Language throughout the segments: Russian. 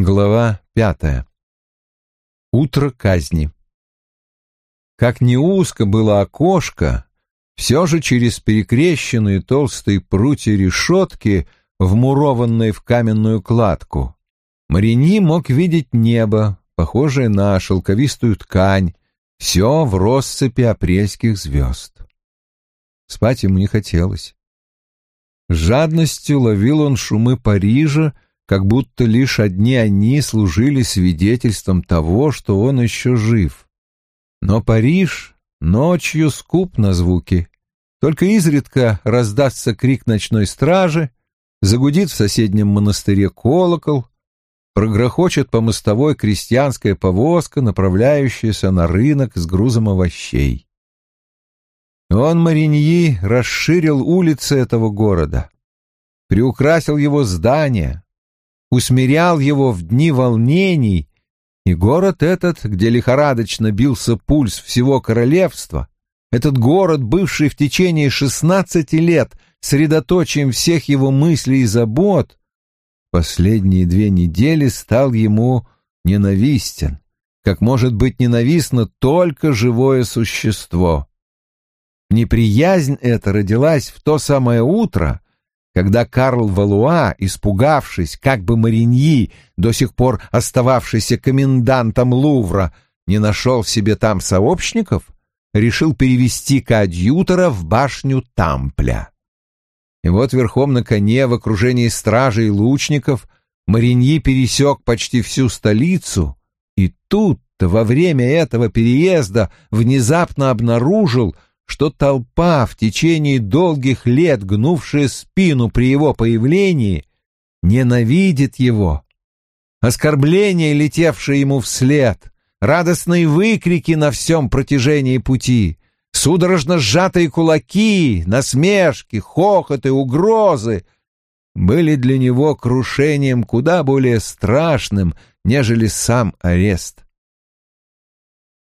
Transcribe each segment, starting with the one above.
Глава пятая. Утро казни. Как не узко было окошко, все же через перекрещенные толстые прутья решетки, вмурованные в каменную кладку, Марини мог видеть небо, похожее на шелковистую ткань, все в россыпи апрельских звезд. Спать ему не хотелось. С жадностью ловил он шумы Парижа, как будто лишь одни они служили свидетельством того, что он еще жив. Но Париж ночью скуп на звуки. Только изредка раздастся крик ночной стражи, загудит в соседнем монастыре колокол, прогрохочет по мостовой крестьянская повозка, направляющаяся на рынок с грузом овощей. Он, Мариньи, расширил улицы этого города, приукрасил его здания, усмирял его в дни волнений, и город этот, где лихорадочно бился пульс всего королевства, этот город, бывший в течение шестнадцати лет средоточием всех его мыслей и забот, последние две недели стал ему ненавистен, как может быть ненавистно только живое существо. Неприязнь эта родилась в то самое утро, когда Карл Валуа, испугавшись, как бы Мариньи, до сих пор остававшийся комендантом Лувра, не нашел себе там сообщников, решил перевести коадьютора в башню Тампля. И вот верхом на коне в окружении стражей и лучников Мариньи пересек почти всю столицу, и тут-то во время этого переезда внезапно обнаружил, что толпа, в течение долгих лет гнувшая спину при его появлении, ненавидит его. Оскорбления, летевшие ему вслед, радостные выкрики на всем протяжении пути, судорожно сжатые кулаки, насмешки, хохоты, угрозы были для него крушением куда более страшным, нежели сам арест.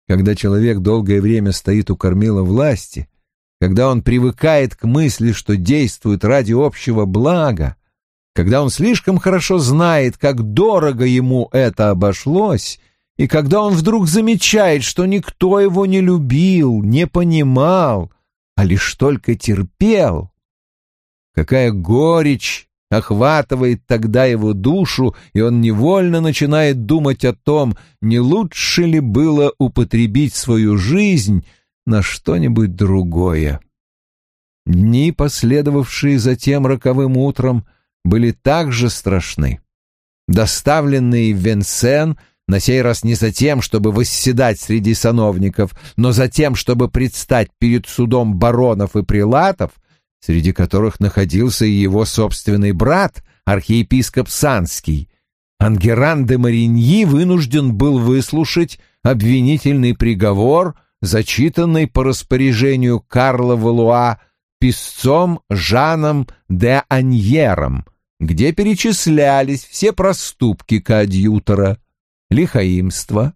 Когда человек долгое время стоит у кормила власти, когда он привыкает к мысли, что действует ради общего блага, когда он слишком хорошо знает, как дорого ему это обошлось, и когда он вдруг замечает, что никто его не любил, не понимал, а лишь только терпел, какая горечь охватывает тогда его душу, и он невольно начинает думать о том, не лучше ли было употребить свою жизнь на что-нибудь другое. Дни, последовавшие затем роковым утром, были также страшны. Доставленный в Венсен на сей раз не за тем, чтобы восседать среди сановников, но за тем, чтобы предстать перед судом баронов и прилатов, среди которых находился и его собственный брат, архиепископ Санский, Ангеран де Мариньи вынужден был выслушать обвинительный приговор, зачитанный по распоряжению Карла Валуа писцом Жаном де Аньером, где перечислялись все проступки коадьютора, лихаимство,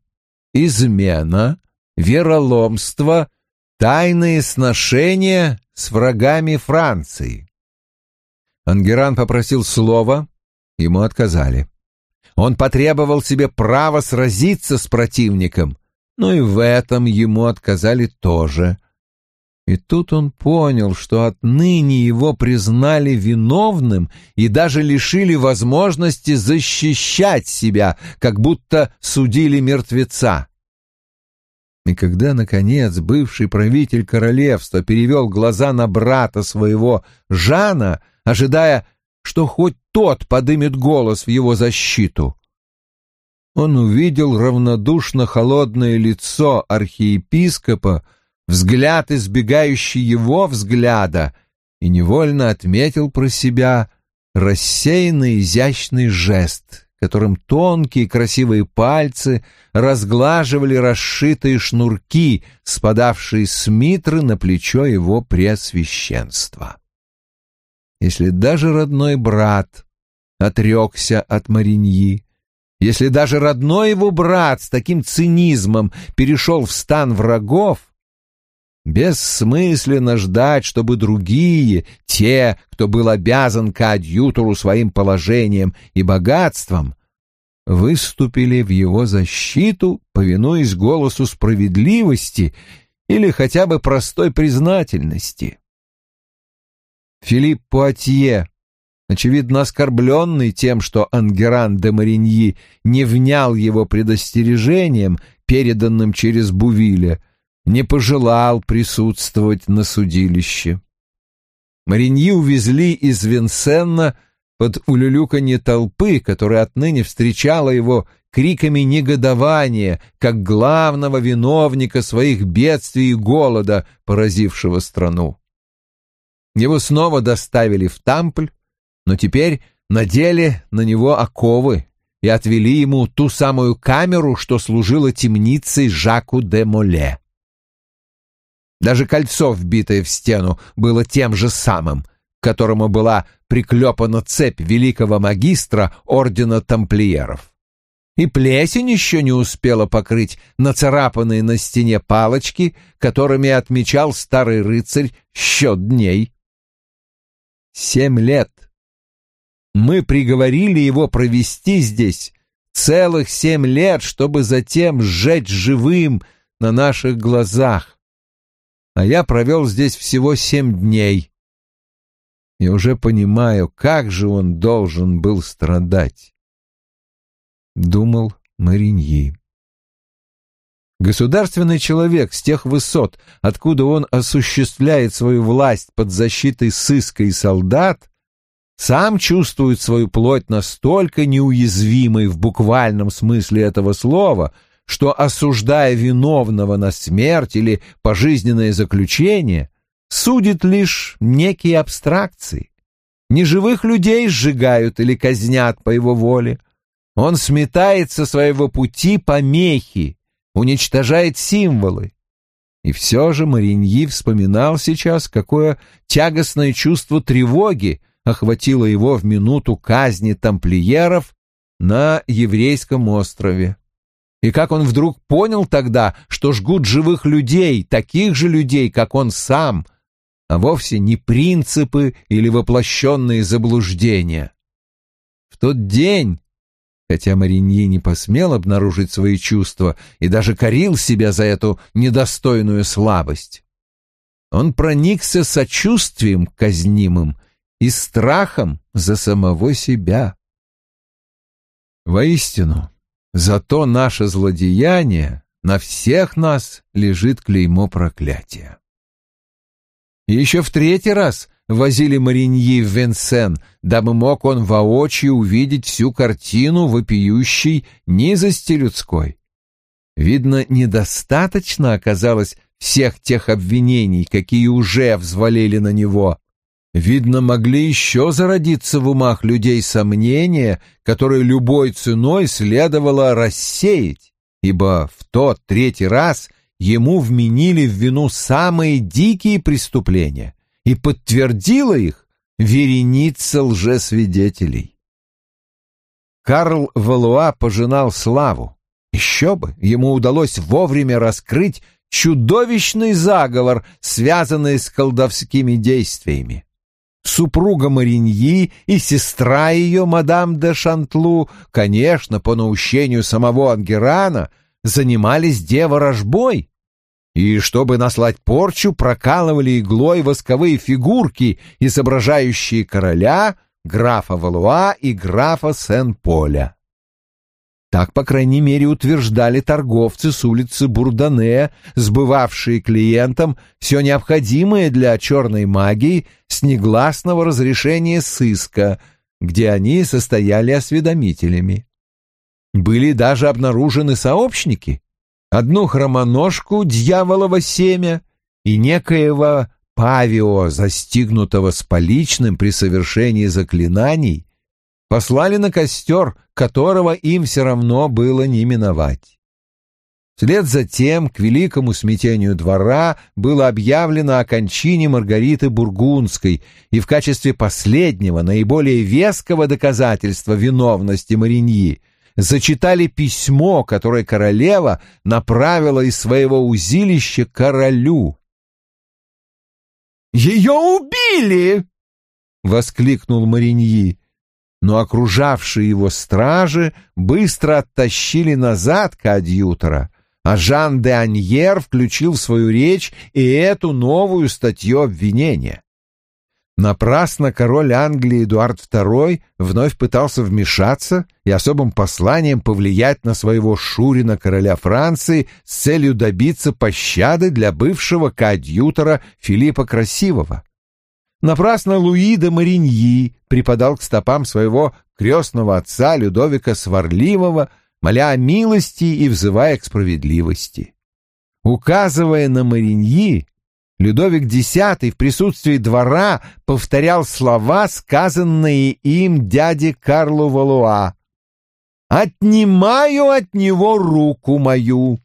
измена, вероломство, тайные сношения с врагами Франции. Ангеран попросил слова, ему отказали. Он потребовал себе права сразиться с противником, но и в этом ему отказали тоже. И тут он понял, что отныне его признали виновным и даже лишили возможности защищать себя, как будто судили мертвеца. И когда, наконец, бывший правитель королевства перевел глаза на брата своего Жана, ожидая, что хоть тот подымет голос в его защиту, он увидел равнодушно холодное лицо архиепископа, взгляд, избегающий его взгляда, и невольно отметил про себя рассеянный изящный жест, которым тонкие красивые пальцы разглаживали расшитые шнурки, спадавшие с митры на плечо его преосвященства. Если даже родной брат отрекся от Мариньи, если даже родной его брат с таким цинизмом перешел в стан врагов, Бессмысленно ждать, чтобы другие, те, кто был обязан коадьютору своим положением и богатством, выступили в его защиту, повинуясь голосу справедливости или хотя бы простой признательности. Филипп Пуатье, очевидно оскорбленный тем, что Ангеран де Мариньи не внял его предостережением, переданным через Бувиля, не пожелал присутствовать на судилище. Мариньи увезли из Винсенна под улюлюканье толпы, которая отныне встречала его криками негодования, как главного виновника своих бедствий и голода, поразившего страну. Его снова доставили в Тампль, но теперь надели на него оковы и отвели ему ту самую камеру, что служила темницей Жаку де Моле. Даже кольцо, вбитое в стену, было тем же самым, к которому была приклепана цепь великого магистра ордена тамплиеров. И плесень еще не успела покрыть нацарапанные на стене палочки, которыми отмечал старый рыцарь счет дней. Семь лет. Мы приговорили его провести здесь целых семь лет, чтобы затем сжечь живым на наших глазах. А я провел здесь всего семь дней и уже понимаю, как же он должен был страдать. Думал Мариньи. Государственный человек с тех высот, откуда он осуществляет свою власть под защитой сыска и солдат, сам чувствует свою плоть настолько неуязвимой в буквальном смысле этого слова, что, осуждая виновного на смерть или пожизненное заключение, судит лишь некие абстракции. Неживых людей сжигают или казнят по его воле. Он сметает со своего пути помехи, уничтожает символы. И все же Мариньи вспоминал сейчас, какое тягостное чувство тревоги охватило его в минуту казни тамплиеров на еврейском острове. И как он вдруг понял тогда, что жгут живых людей, таких же людей, как он сам — а вовсе не принципы или воплощенные заблуждения. В тот день, хотя Мариньи не посмел обнаружить свои чувства и даже корил себя за эту недостойную слабость, он проникся сочувствием к казнимым и страхом за самого себя. Воистину, за то наше злодеяние на всех нас лежит клеймо проклятия. Еще в третий раз возили Мариньи в Венсен, дабы мог он воочию увидеть всю картину вопиющей низости людской. Видно, недостаточно оказалось всех тех обвинений, какие уже взвалили на него. Видно, могли еще зародиться в умах людей сомнения, которые любой ценой следовало рассеять, ибо в тот третий раз ему вменили в вину самые дикие преступления, и подтвердила их вереница лжесвидетелей. Карл Валуа пожинал славу. Еще бы, ему удалось вовремя раскрыть чудовищный заговор, связанный с колдовскими действиями. Супруга Мариньи и сестра ее, мадам де Шантлу, конечно, по наущению самого Ангерана, занимались деворожбой, и, чтобы наслать порчу, прокалывали иглой восковые фигурки, изображающие короля, графа Валуа и графа Сен-Поля. Так, по крайней мере, утверждали торговцы с улицы Бурдане, сбывавшие клиентам все необходимое для черной магии с негласного разрешения сыска, где они состояли осведомителями. Были даже обнаружены сообщники, одну хромоножку дьяволово семя и некоего Павио, застигнутого с поличным при совершении заклинаний, послали на костер, которого им все равно было не миновать. Вслед за тем, к великому смятению двора, было объявлено о кончине Маргариты Бургундской, и в качестве последнего, наиболее веского доказательства виновности Мариньи зачитали письмо, которое королева направила из своего узилища королю. «Ее убили!» — воскликнул Мариньи. Но окружавшие его стражи быстро оттащили назад коадьютора, а Жан де Аньер включил в свою речь и эту новую статью обвинения. Напрасно король Англии Эдуард II вновь пытался вмешаться и особым посланием повлиять на своего шурина короля Франции с целью добиться пощады для бывшего коадьютора Филиппа Красивого. Напрасно Луи де Мариньи припадал к стопам своего крестного отца Людовика Сварливого, моля о милости и взывая к справедливости. Указывая на Мариньи, Людовик X в присутствии двора повторял слова, сказанные им дяде Карлу Валуа. «Отнимаю от него руку мою».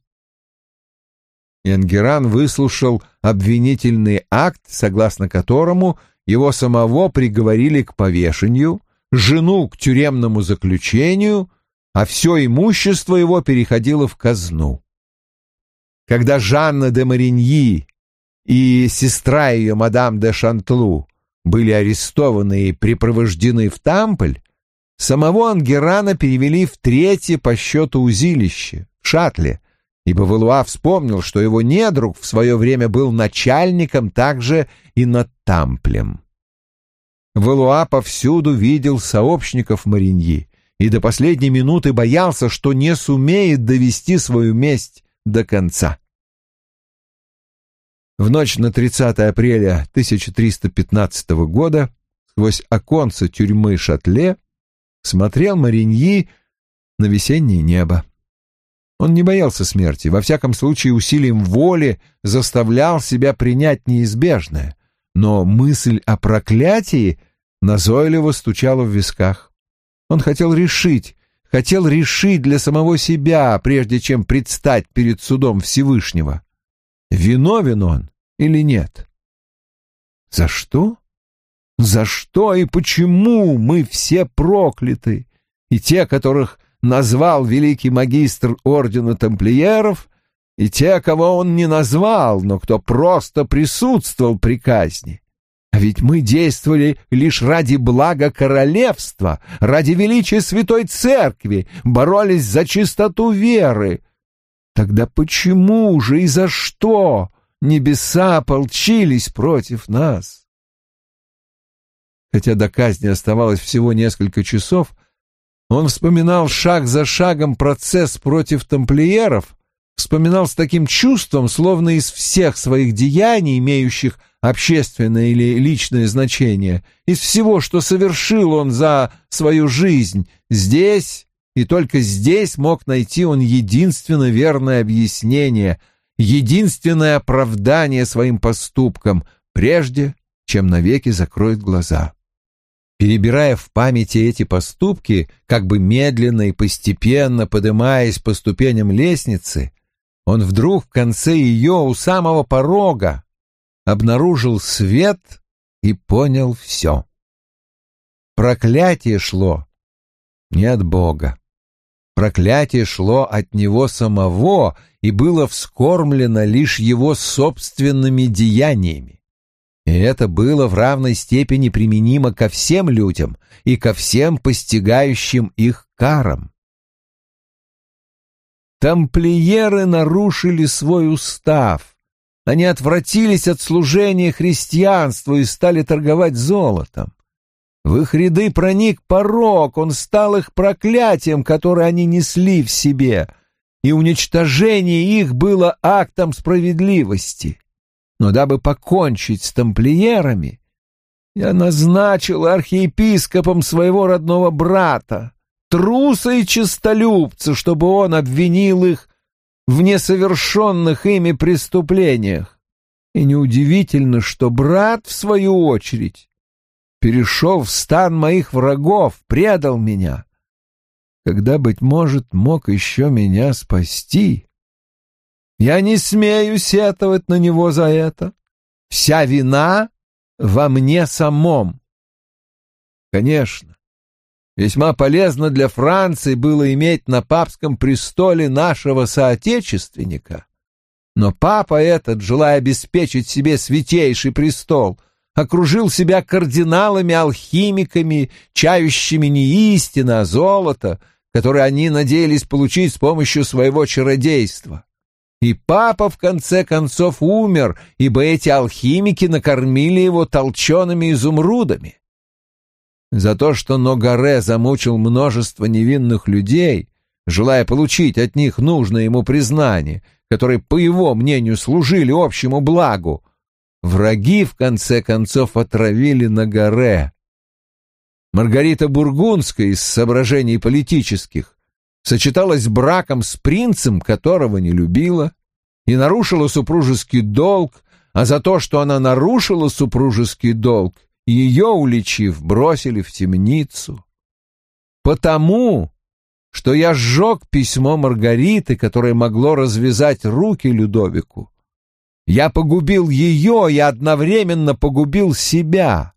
Янгеран выслушал обвинительный акт, согласно которому его самого приговорили к повешению, жену к тюремному заключению, а все имущество его переходило в казну. Когда Жанна де Мариньи и сестра ее, мадам де Шантлу, были арестованы и припровождены в Тампль, самого Ангерана перевели в третье по счету узилище, в Шатле, ибо Валуа вспомнил, что его недруг в свое время был начальником также и над Тамплем. Валуа повсюду видел сообщников Мариньи и до последней минуты боялся, что не сумеет довести свою месть до конца. В ночь на 30 апреля 1315 года сквозь оконце тюрьмы Шатле смотрел Мариньи на весеннее небо. Он не боялся смерти, во всяком случае усилием воли заставлял себя принять неизбежное, но мысль о проклятии назойливо стучала в висках. Он хотел решить, хотел решить для самого себя, прежде чем предстать перед судом Всевышнего виновен он или нет. За что? За что и почему мы все прокляты? И те, которых назвал великий магистр ордена тамплиеров, и те, кого он не назвал, но кто просто присутствовал при казни. А ведь мы действовали лишь ради блага королевства, ради величия Святой Церкви, боролись за чистоту веры, Тогда почему же и за что небеса ополчились против нас? Хотя до казни оставалось всего несколько часов, он вспоминал шаг за шагом процесс против тамплиеров, вспоминал с таким чувством, словно из всех своих деяний, имеющих общественное или личное значение, из всего, что совершил он за свою жизнь, здесь и только здесь мог найти он единственно верное объяснение, единственное оправдание своим поступкам, прежде чем навеки закроет глаза. Перебирая в памяти эти поступки, как бы медленно и постепенно поднимаясь по ступеням лестницы, он вдруг в конце ее, у самого порога, обнаружил свет и понял все. Проклятие шло не от Бога. Проклятие шло от него самого и было вскормлено лишь его собственными деяниями. И это было в равной степени применимо ко всем людям и ко всем постигающим их карам. Тамплиеры нарушили свой устав. Они отвратились от служения христианству и стали торговать золотом. В их ряды проник порок, он стал их проклятием, которое они несли в себе, и уничтожение их было актом справедливости. Но дабы покончить с тамплиерами, я назначил архиепископом своего родного брата, труса и честолюбца, чтобы он обвинил их в несовершенных ими преступлениях. И неудивительно, что брат, в свою очередь, перешел в стан моих врагов, предал меня, когда, быть может, мог еще меня спасти. Я не смею сетовать на него за это. Вся вина во мне самом. Конечно, весьма полезно для Франции было иметь на папском престоле нашего соотечественника. Но папа этот, желая обеспечить себе святейший престол — окружил себя кардиналами-алхимиками, чающими не истина, а золото, которое они надеялись получить с помощью своего чародейства. И папа в конце концов умер, ибо эти алхимики накормили его толчеными изумрудами. За то, что Ногаре замучил множество невинных людей, желая получить от них нужное ему признание, которые, по его мнению, служили общему благу, враги в конце концов отравили Ногаре. Маргарита Бургундская из соображений политических сочеталась браком с принцем, которого не любила, и нарушила супружеский долг, а за то, что она нарушила супружеский долг, ее, уличив, бросили в темницу. Потому, что я сжег письмо Маргариты, которое могло развязать руки Людовику. Я погубил ее и одновременно погубил себя.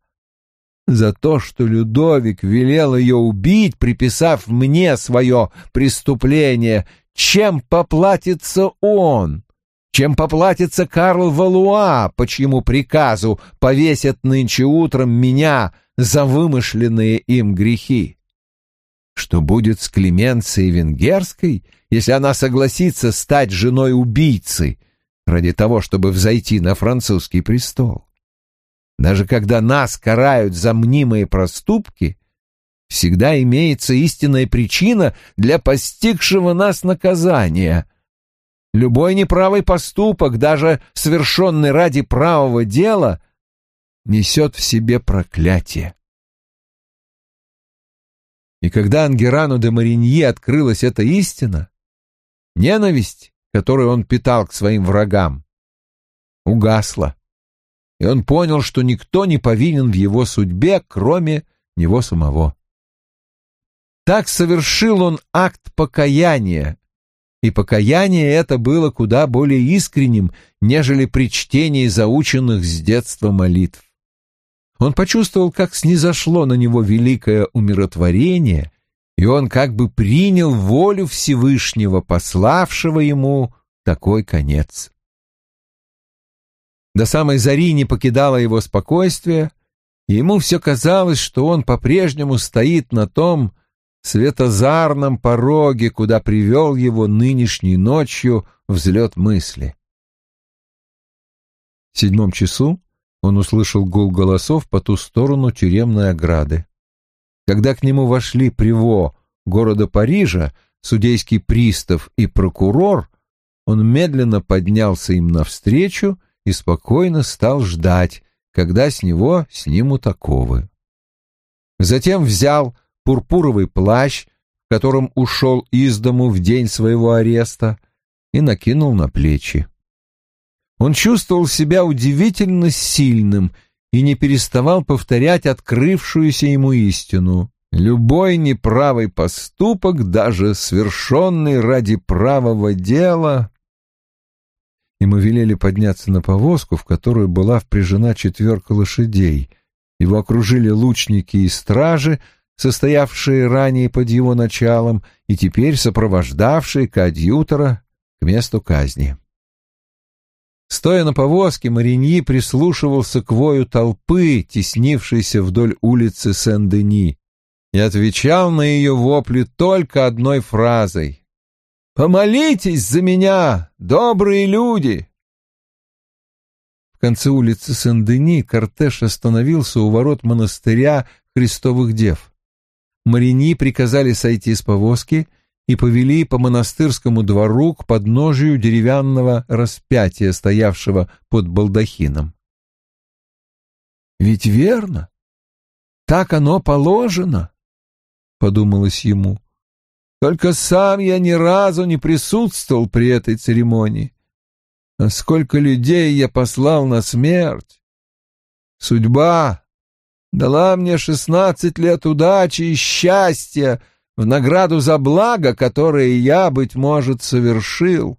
За то, что Людовик велел ее убить, приписав мне свое преступление, чем поплатится он? чем поплатится Карл Валуа, по чьему приказу повесят нынче утром меня за вымышленные им грехи. Что будет с Клеменцией Венгерской, если она согласится стать женой убийцы ради того, чтобы взойти на французский престол? Даже когда нас карают за мнимые проступки, всегда имеется истинная причина для постигшего нас наказания — Любой неправый поступок, даже совершенный ради правого дела, несет в себе проклятие. И когда Ангерану де Мариньи открылась эта истина, ненависть, которую он питал к своим врагам, угасла, и он понял, что никто не повинен в его судьбе, кроме него самого. Так совершил он акт покаяния, и покаяние это было куда более искренним, нежели при чтении заученных с детства молитв. Он почувствовал, как снизошло на него великое умиротворение, и он как бы принял волю Всевышнего, пославшего ему такой конец. До самой зари не покидало его спокойствие, и ему все казалось, что он по-прежнему стоит на том, светозарном пороге, куда привел его нынешней ночью взлет мысли. В седьмом часу он услышал гул голосов по ту сторону тюремной ограды. Когда к нему вошли приво города Парижа, судейский пристав и прокурор, он медленно поднялся им навстречу и спокойно стал ждать, когда с него снимут оковы. Затем взял пурпуровый плащ, в котором ушел из дому в день своего ареста, и накинул на плечи. Он чувствовал себя удивительно сильным и не переставал повторять открывшуюся ему истину. Любой неправый поступок, даже совершенный ради правого дела... Ему велели подняться на повозку, в которую была впряжена четверка лошадей. Его окружили лучники и стражи, состоявшие ранее под его началом и теперь сопровождавшие коадьютора к месту казни. Стоя на повозке, Мариньи прислушивался к вою толпы, теснившейся вдоль улицы Сен-Дени, и отвечал на ее вопли только одной фразой «Помолитесь за меня, добрые люди!» В конце улицы Сен-Дени кортеж остановился у ворот монастыря Христовых Дев. Марини приказали сойти с повозки и повели по монастырскому двору к подножию деревянного распятия, стоявшего под балдахином. «Ведь верно, так оно положено», — подумалось ему. «Только сам я ни разу не присутствовал при этой церемонии. А сколько людей я послал на смерть! Судьба дала мне шестнадцать лет удачи и счастья в награду за благо, которое я, быть может, совершил.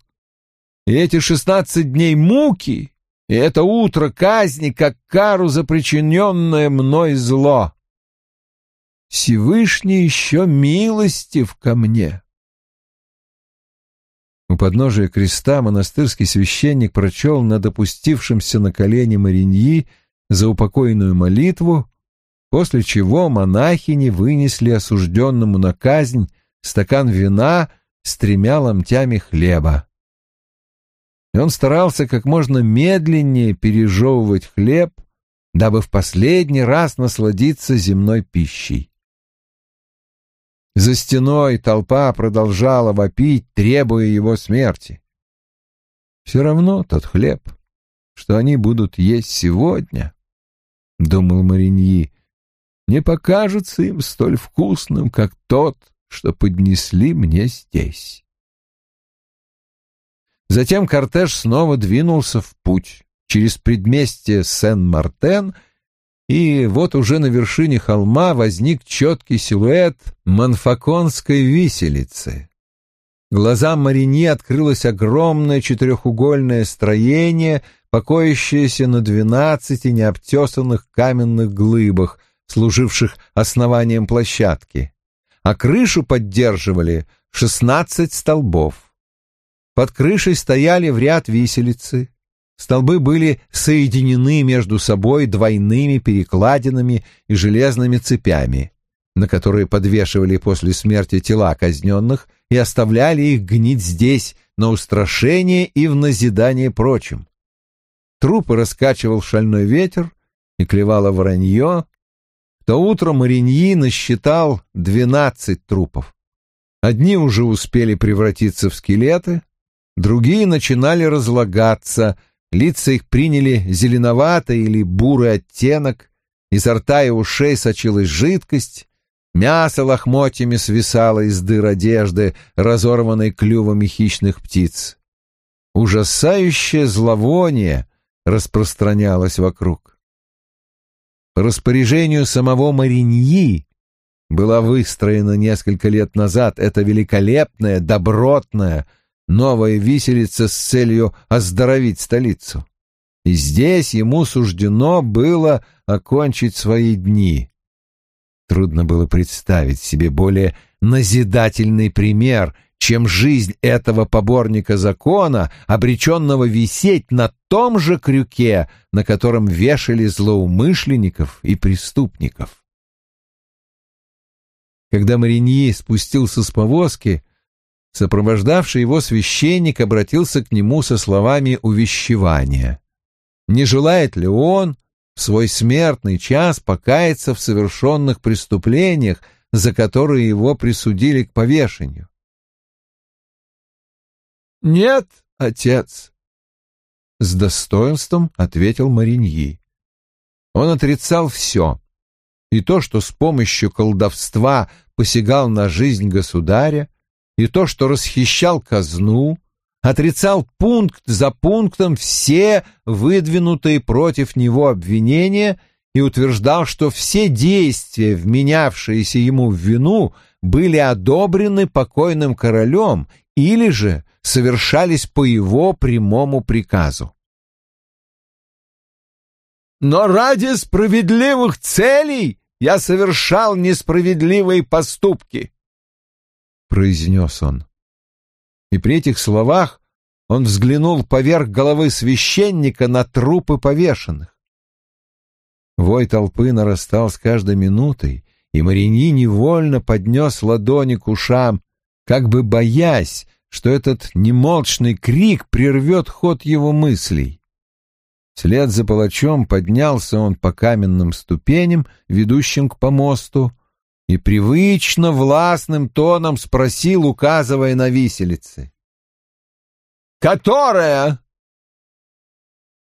И эти шестнадцать дней муки, и это утро казни, как кару за причиненное мной зло. Всевышний еще милостив ко мне. У подножия креста монастырский священник прочел над опустившимся на колени Мариньи за упокойную молитву, после чего монахини вынесли осужденному на казнь стакан вина с тремя ломтями хлеба. И он старался как можно медленнее пережевывать хлеб, дабы в последний раз насладиться земной пищей. За стеной толпа продолжала вопить, требуя его смерти. Все равно тот хлеб, что они будут есть сегодня, — думал Мариньи, — не покажется им столь вкусным, как тот, что поднесли мне здесь. Затем кортеж снова двинулся в путь через предместье Сен-Мартен, и вот уже на вершине холма возник четкий силуэт Манфаконской виселицы. Глазам Марини открылось огромное четырехугольное строение, покоящееся на двенадцати необтесанных каменных глыбах, служивших основанием площадки, а крышу поддерживали шестнадцать столбов. Под крышей стояли в ряд виселицы. Столбы были соединены между собой двойными перекладинами и железными цепями, на которые подвешивали после смерти тела казненных и оставляли их гнить здесь на устрашение и в назидание прочим. Трупы раскачивал шальной ветер и клевало воронье. В то утро Мариньи насчитал двенадцать трупов. Одни уже успели превратиться в скелеты, Другие начинали разлагаться, лица их приняли зеленоватый или бурый оттенок, изо рта и ушей сочилась жидкость, мясо лохмотьями свисало из дыр одежды, разорванной клювами хищных птиц. Ужасающее зловоние распространялось вокруг. По распоряжению самого Мариньи была выстроена несколько лет назад эта великолепная, добротная, новая виселица с целью оздоровить столицу. И здесь ему суждено было окончить свои дни. Трудно было представить себе более назидательный пример, чем жизнь этого поборника закона, обреченного висеть на том же крюке, на котором вешали злоумышленников и преступников. Когда Мариньи спустился с повозки, Сопровождавший его священник обратился к нему со словами увещевания. Не желает ли он в свой смертный час покаяться в совершенных преступлениях, за которые его присудили к повешению? «Нет, отец», — с достоинством ответил Мариньи. Он отрицал все, и то, что с помощью колдовства посягал на жизнь государя, и то, что расхищал казну, отрицал пункт за пунктом все выдвинутые против него обвинения и утверждал, что все действия, вменявшиеся ему в вину, были одобрены покойным королем или же совершались по его прямому приказу. «Но ради справедливых целей я совершал несправедливые поступки», — произнес он. И при этих словах он взглянул поверх головы священника на трупы повешенных. Вой толпы нарастал с каждой минутой, и Мариньи невольно поднес ладони к ушам, как бы боясь, что этот немолчный крик прервет ход его мыслей. Вслед за палачом поднялся он по каменным ступеням, ведущим к помосту, и привычно властным тоном спросил, указывая на виселицы. «Которая?»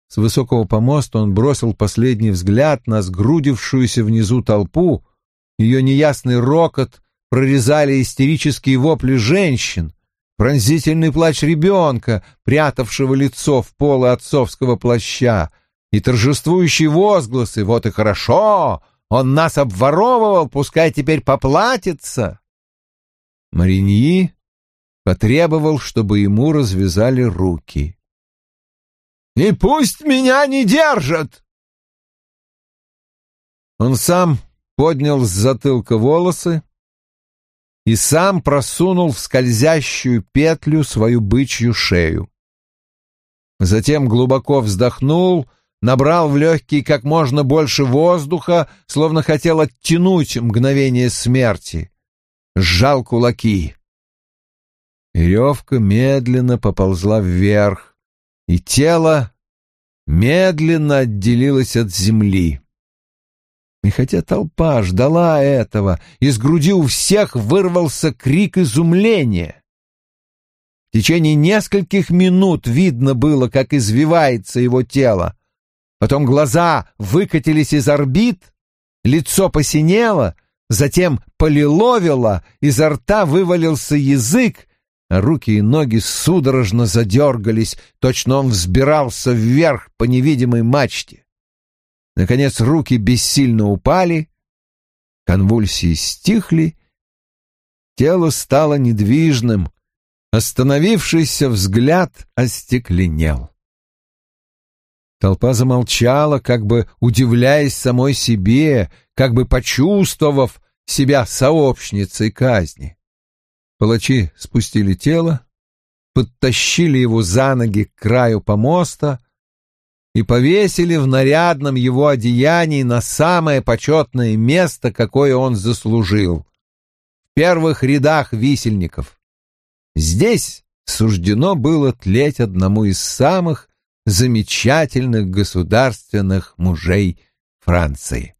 С высокого помоста он бросил последний взгляд на сгрудившуюся внизу толпу. Ее неясный рокот прорезали истерические вопли женщин, пронзительный плач ребенка, прятавшего лицо в полы отцовского плаща, и торжествующие возгласы «Вот и хорошо! Он нас обворовывал, пускай теперь поплатится. Мариньи потребовал, чтобы ему развязали руки. «И пусть меня не держат!» Он сам поднял с затылка волосы и сам просунул в скользящую петлю свою бычью шею. Затем глубоко вздохнул, набрал в легкие как можно больше воздуха, словно хотел оттянуть мгновение смерти. Сжал кулаки. Веревка медленно поползла вверх, и тело медленно отделилось от земли. И хотя толпа ждала этого, из груди у всех вырвался крик изумления. В течение нескольких минут видно было, как извивается его тело. Потом глаза выкатились из орбит, лицо посинело, затем полиловило, изо рта вывалился язык, а руки и ноги судорожно задергались, точно он взбирался вверх по невидимой мачте. Наконец руки бессильно упали, конвульсии стихли, тело стало недвижным, остановившийся взгляд остекленел. Толпа замолчала, как бы удивляясь самой себе, как бы почувствовав себя сообщницей казни. Палачи спустили тело, подтащили его за ноги к краю помоста и повесили в нарядном его одеянии на самое почетное место, какое он заслужил — в первых рядах висельников. Здесь суждено было тлеть одному из самых замечательных государственных мужей Франции.